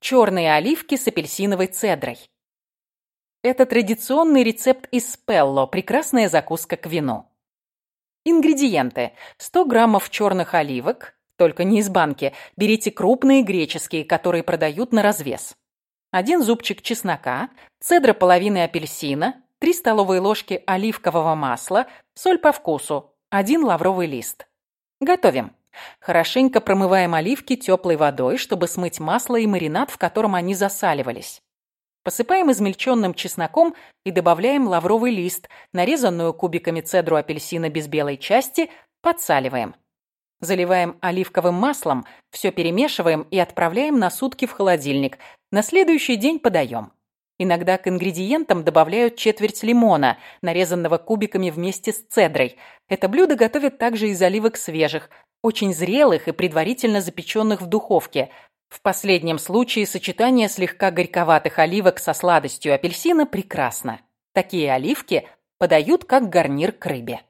Черные оливки с апельсиновой цедрой. Это традиционный рецепт из спелло, прекрасная закуска к вину. Ингредиенты. 100 граммов черных оливок, только не из банки. Берите крупные греческие, которые продают на развес. Один зубчик чеснока, цедра половины апельсина, 3 столовые ложки оливкового масла, соль по вкусу, один лавровый лист. Готовим. Хорошенько промываем оливки теплой водой, чтобы смыть масло и маринад, в котором они засаливались. Посыпаем измельченным чесноком и добавляем лавровый лист, нарезанную кубиками цедру апельсина без белой части, подсаливаем. Заливаем оливковым маслом, все перемешиваем и отправляем на сутки в холодильник. На следующий день подаем. Иногда к ингредиентам добавляют четверть лимона, нарезанного кубиками вместе с цедрой. Это блюдо готовят также из оливок свежих, очень зрелых и предварительно запеченных в духовке. В последнем случае сочетание слегка горьковатых оливок со сладостью апельсина прекрасно. Такие оливки подают как гарнир к рыбе.